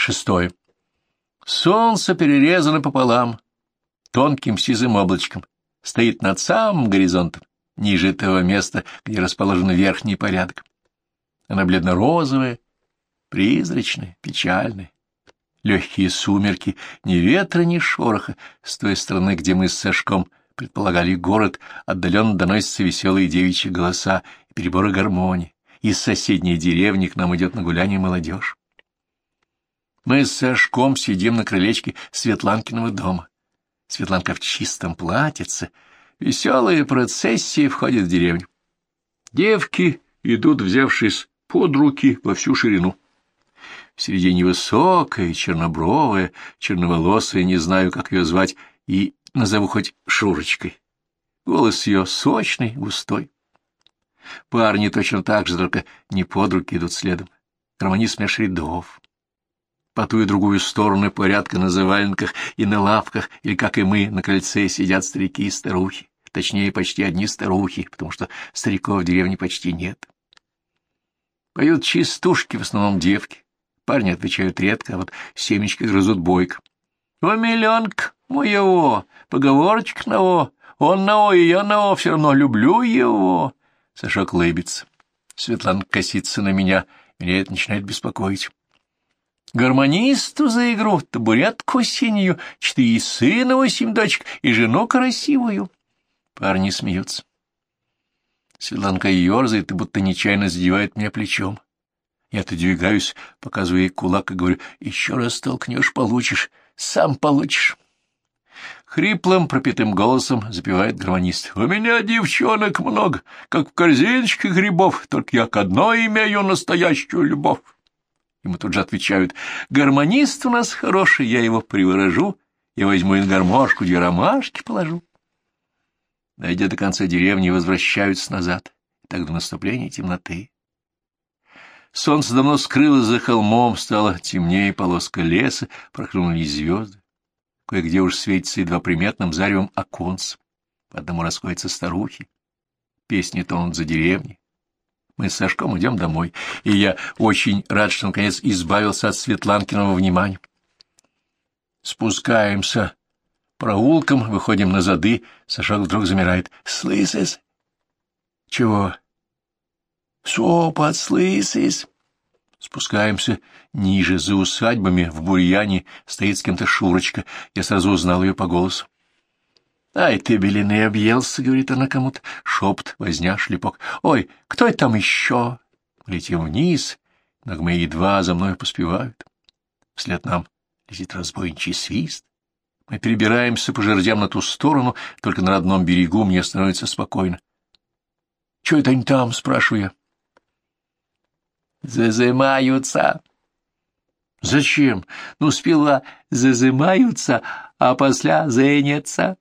Шестое. Солнце перерезано пополам, тонким сизым облачком, стоит над самым горизонтом, ниже того места, где расположен верхний порядок. Она бледно-розовая, призрачная, печальная. Легкие сумерки, ни ветра, ни шороха, с той стороны, где мы с Сашком предполагали город, отдаленно доносятся веселые девичьи голоса и переборы гармонии. Из соседней деревни к нам идет на гуляние молодежь. Мы с Сашком сидим на крылечке Светланкиного дома. Светланка в чистом платьице. Веселая процессия входит в деревню. Девки идут, взявшись под руки во всю ширину. В середине высокая, чернобровая, черноволосая, не знаю, как ее звать, и назову хоть Шурочкой. Голос ее сочный, густой. Парни точно так же, только не под руки идут следом. Гармонист меж рядов. По ту и другую сторону порядка на заваленках и на лавках, или, как и мы, на крыльце сидят старики и старухи. Точнее, почти одни старухи, потому что стариков в деревне почти нет. Поют чистушки, в основном девки. Парни отвечают редко, а вот семечки грызут бойко. «О, миллионка моего, поговорочка на «о», он на «о», и я на «о», все равно люблю его». Сашок лыбится. Светлана косится на меня, меня это начинает беспокоить. Гармонисту за игру, табуретку синюю, четыре сына, восемь дочек и жену красивую. Парни смеются. Светланка ерзает и будто нечаянно задевает меня плечом. Я отодвигаюсь, показываю ей кулак и говорю, еще раз столкнешь, получишь, сам получишь. Хриплым, пропитым голосом запевает гармонист. «У меня девчонок много, как в корзиночке грибов, только я к одной имею настоящую любовь». Ему тут же отвечают, «Гармонист у нас хороший, я его приворожу, я возьму и гармошку, две ромашки положу». Дойдя до конца деревни, возвращаются назад, так до наступления темноты. Солнце давно скрылось за холмом, стало темнее полоска леса, проклюнулись звезды. Кое-где уж светится едва приметным заревом оконц. По одному расходятся старухи. Песни тонут за деревней. Мы с Сашком идем домой, и я очень рад, что наконец избавился от Светланкиного внимания. Спускаемся проулком, выходим на зады, Сашок вдруг замирает. «Слышишь?» «Чего?» «Шепот, слышишь?» Спускаемся ниже, за усадьбами, в бурьяне, стоит с кем-то Шурочка. Я сразу узнал ее по голосу. — Ай, ты, белины, объелся, — говорит она кому-то. Шепот, возня, шлепок. — Ой, кто это там еще? Летим вниз, но мы едва за мной поспевают. Вслед нам летит разбойничий свист. Мы перебираемся по жердям на ту сторону, только на родном берегу мне становится спокойно. — Чего это они там? — спрашиваю я. Зазымаются. Зачем? Ну, спила зазымаются, а после зенятся.